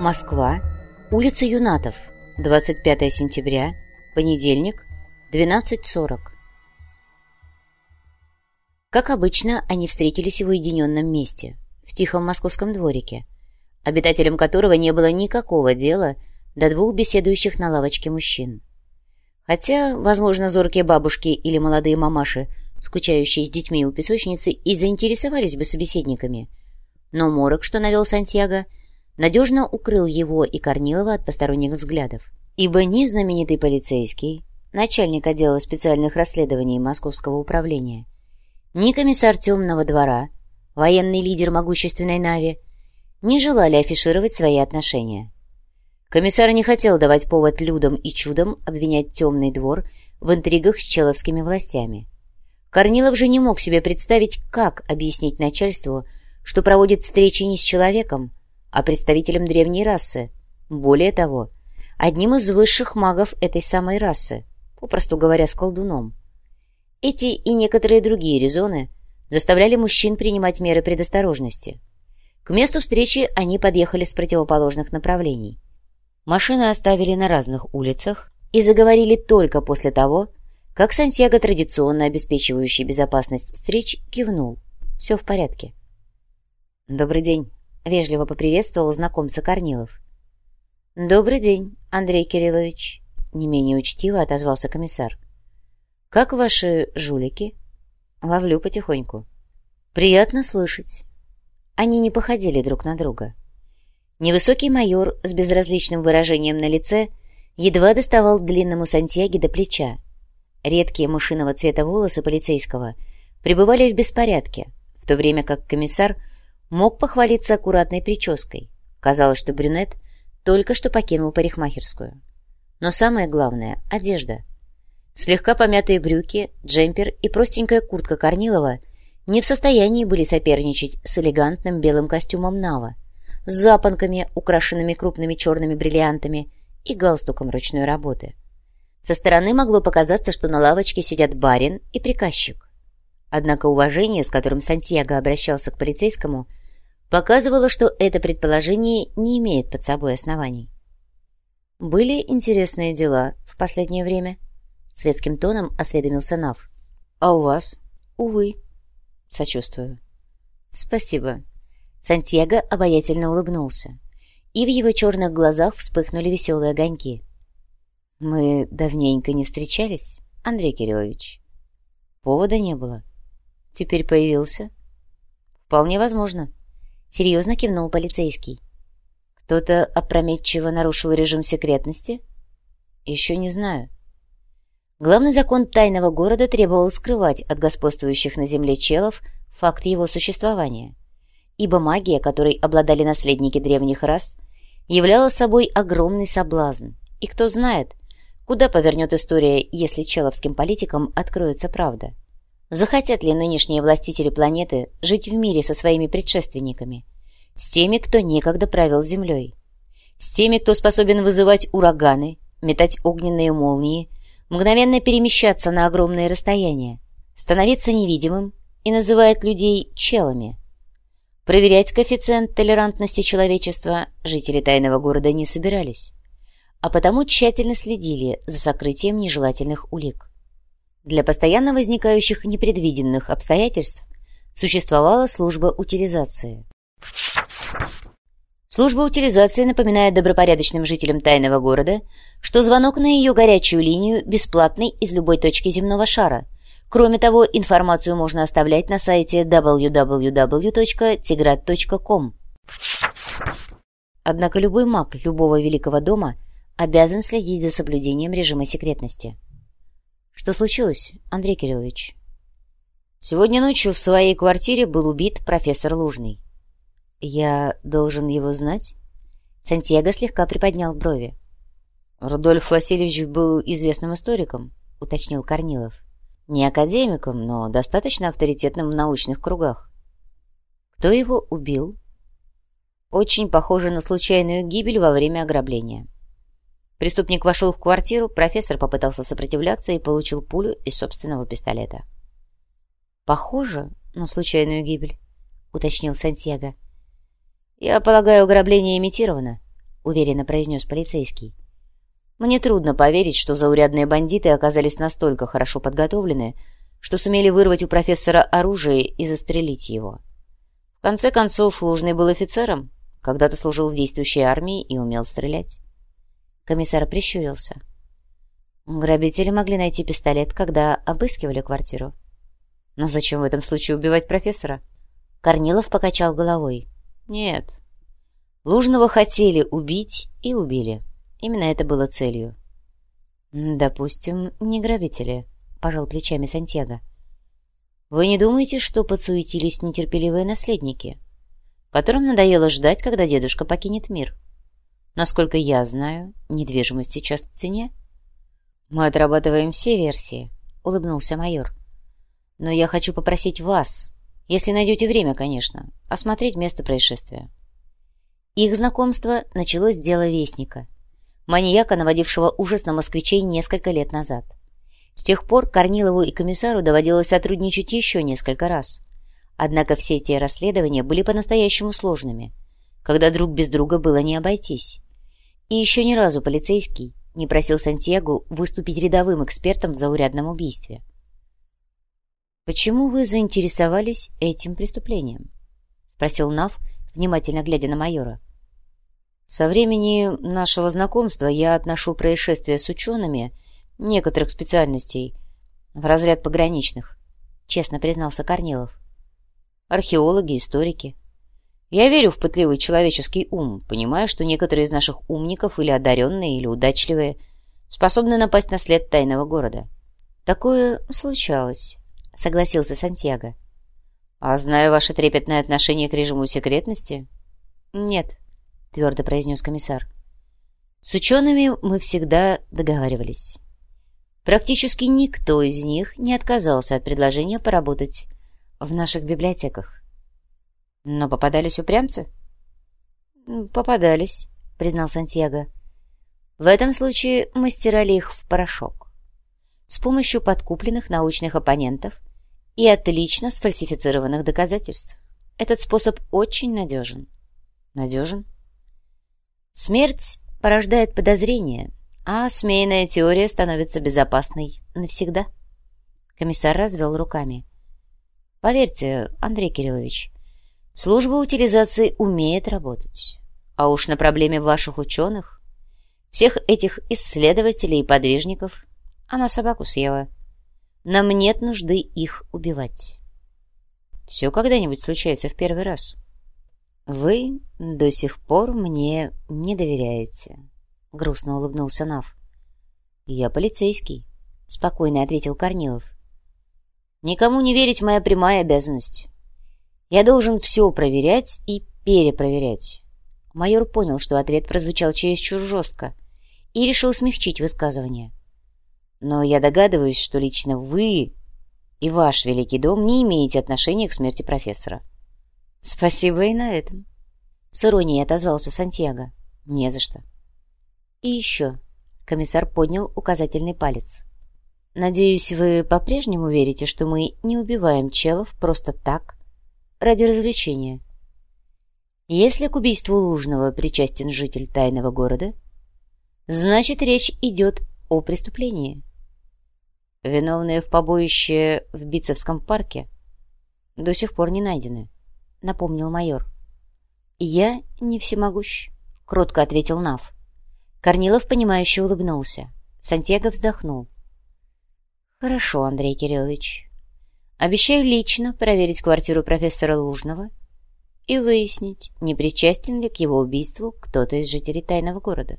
Москва, улица Юнатов, 25 сентября, понедельник, 12.40. Как обычно, они встретились в уединенном месте, в тихом московском дворике, обитателям которого не было никакого дела до двух беседующих на лавочке мужчин. Хотя, возможно, зоркие бабушки или молодые мамаши, скучающие с детьми у песочницы, и заинтересовались бы собеседниками. Но морок, что навел Сантьяго, — надежно укрыл его и Корнилова от посторонних взглядов. Ибо ни знаменитый полицейский, начальник отдела специальных расследований Московского управления, ни комиссар темного двора, военный лидер могущественной Нави, не желали афишировать свои отношения. Комиссар не хотел давать повод людям и чудам обвинять темный двор в интригах с человскими властями. Корнилов же не мог себе представить, как объяснить начальству, что проводит встречи не с человеком, а представителем древней расы. Более того, одним из высших магов этой самой расы, попросту говоря, с колдуном. Эти и некоторые другие резоны заставляли мужчин принимать меры предосторожности. К месту встречи они подъехали с противоположных направлений. Машины оставили на разных улицах и заговорили только после того, как Сантьяго, традиционно обеспечивающий безопасность встреч, кивнул. «Все в порядке». «Добрый день», — вежливо поприветствовал знакомца Корнилов. «Добрый день, Андрей Кириллович», — не менее учтиво отозвался комиссар. «Как ваши жулики?» «Ловлю потихоньку». «Приятно слышать». Они не походили друг на друга. Невысокий майор с безразличным выражением на лице едва доставал длинному Сантьяге до плеча. Редкие мышиного цвета волосы полицейского пребывали в беспорядке, в то время как комиссар — мог похвалиться аккуратной прической. Казалось, что брюнет только что покинул парикмахерскую. Но самое главное — одежда. Слегка помятые брюки, джемпер и простенькая куртка Корнилова не в состоянии были соперничать с элегантным белым костюмом Нава, с запонками, украшенными крупными черными бриллиантами и галстуком ручной работы. Со стороны могло показаться, что на лавочке сидят барин и приказчик. Однако уважение, с которым Сантьяго обращался к полицейскому — показывало, что это предположение не имеет под собой оснований. «Были интересные дела в последнее время?» Светским тоном осведомился Нав. «А у вас?» «Увы». «Сочувствую». «Спасибо». Сантьяго обаятельно улыбнулся, и в его черных глазах вспыхнули веселые огоньки. «Мы давненько не встречались, Андрей Кириллович?» «Повода не было. Теперь появился?» «Вполне возможно». Серьезно кивнул полицейский. Кто-то опрометчиво нарушил режим секретности? Еще не знаю. Главный закон тайного города требовал скрывать от господствующих на земле челов факт его существования, ибо магия, которой обладали наследники древних рас, являла собой огромный соблазн, и кто знает, куда повернет история, если человским политикам откроется правда. Захотят ли нынешние властители планеты жить в мире со своими предшественниками? С теми, кто некогда правил Землей? С теми, кто способен вызывать ураганы, метать огненные молнии, мгновенно перемещаться на огромные расстояния, становиться невидимым и называет людей челами? Проверять коэффициент толерантности человечества жители тайного города не собирались, а потому тщательно следили за сокрытием нежелательных улик. Для постоянно возникающих непредвиденных обстоятельств существовала служба утилизации. Служба утилизации напоминает добропорядочным жителям тайного города, что звонок на ее горячую линию бесплатный из любой точки земного шара. Кроме того, информацию можно оставлять на сайте www.tigrat.com. Однако любой маг любого великого дома обязан следить за соблюдением режима секретности. Что случилось, Андрей Кириллович? Сегодня ночью в своей квартире был убит профессор Лужный. Я должен его знать? Сантьяго слегка приподнял брови. Рудольф Васильевич был известным историком, уточнил Корнилов. Не академиком, но достаточно авторитетным в научных кругах. Кто его убил? Очень похоже на случайную гибель во время ограбления. Преступник вошел в квартиру, профессор попытался сопротивляться и получил пулю из собственного пистолета. «Похоже на случайную гибель», — уточнил Сантьяго. «Я полагаю, ограбление имитировано», — уверенно произнес полицейский. «Мне трудно поверить, что заурядные бандиты оказались настолько хорошо подготовлены, что сумели вырвать у профессора оружие и застрелить его. В конце концов, Лужный был офицером, когда-то служил в действующей армии и умел стрелять». Комиссар прищурился. Грабители могли найти пистолет, когда обыскивали квартиру. Но зачем в этом случае убивать профессора? Корнилов покачал головой. Нет. Лужного хотели убить и убили. Именно это было целью. «Допустим, не грабители», — пожал плечами Сантьяго. «Вы не думаете, что подсуетились нетерпеливые наследники, которым надоело ждать, когда дедушка покинет мир? Насколько я знаю, недвижимость сейчас в цене». «Мы отрабатываем все версии», — улыбнулся майор. «Но я хочу попросить вас, если найдете время, конечно, осмотреть место происшествия». Их знакомство началось с дела Вестника, маньяка, наводившего ужас на москвичей несколько лет назад. С тех пор Корнилову и комиссару доводилось сотрудничать еще несколько раз. Однако все эти расследования были по-настоящему сложными, когда друг без друга было не обойтись. И еще ни разу полицейский не просил Сантьяго выступить рядовым экспертом в заурядном убийстве. «Почему вы заинтересовались этим преступлением?» — спросил Нав, внимательно глядя на майора. «Со времени нашего знакомства я отношу происшествия с учеными некоторых специальностей в разряд пограничных», — честно признался Корнилов. «Археологи, историки. Я верю в пытливый человеческий ум, понимая, что некоторые из наших умников или одаренные, или удачливые, способны напасть на след тайного города. Такое случалось, — согласился Сантьяго. А зная ваше трепетное отношение к режиму секретности? Нет, — твердо произнес комиссар. С учеными мы всегда договаривались. Практически никто из них не отказался от предложения поработать в наших библиотеках. Но попадались упрямцы? Попадались, признал Сантьяго. В этом случае мы стирали их в порошок. С помощью подкупленных научных оппонентов и отлично сфальсифицированных доказательств. Этот способ очень надежен. Надежен? Смерть порождает подозрения, а смеянная теория становится безопасной навсегда. Комиссар развел руками. Поверьте, Андрей Кириллович, Служба утилизации умеет работать. А уж на проблеме ваших ученых, всех этих исследователей и подвижников, она собаку съела. Нам нет нужды их убивать. Все когда-нибудь случается в первый раз. Вы до сих пор мне не доверяете, — грустно улыбнулся Нав. Я полицейский, — спокойно ответил Корнилов. Никому не верить моя прямая обязанность. Я должен все проверять и перепроверять. Майор понял, что ответ прозвучал чересчур жестко, и решил смягчить высказывание. Но я догадываюсь, что лично вы и ваш великий дом не имеете отношения к смерти профессора. Спасибо и на этом. С иронией отозвался Сантьяго. Не за что. И еще. Комиссар поднял указательный палец. Надеюсь, вы по-прежнему верите, что мы не убиваем челов просто так, ради развлечения. Если к убийству Лужного причастен житель тайного города, значит, речь идет о преступлении. Виновные в побоище в Битцевском парке до сих пор не найдены, напомнил майор. Я не всемогущ, кротко ответил Нав. Корнилов, понимающе улыбнулся. Сантьяго вздохнул. «Хорошо, Андрей Кириллович. Обещаю лично проверить квартиру профессора Лужного и выяснить, не причастен ли к его убийству кто-то из жителей тайного города.